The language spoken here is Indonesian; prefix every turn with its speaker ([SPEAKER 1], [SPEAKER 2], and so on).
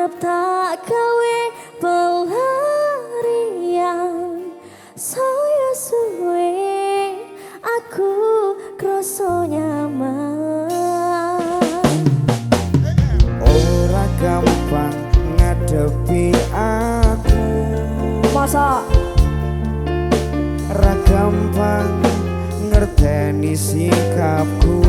[SPEAKER 1] Harap tak gawe pelarian Saya suwe aku kroso nyaman.
[SPEAKER 2] Ora gampang ngadepi aku.
[SPEAKER 1] Masa?
[SPEAKER 2] Ra gampang ngerteni sikapku.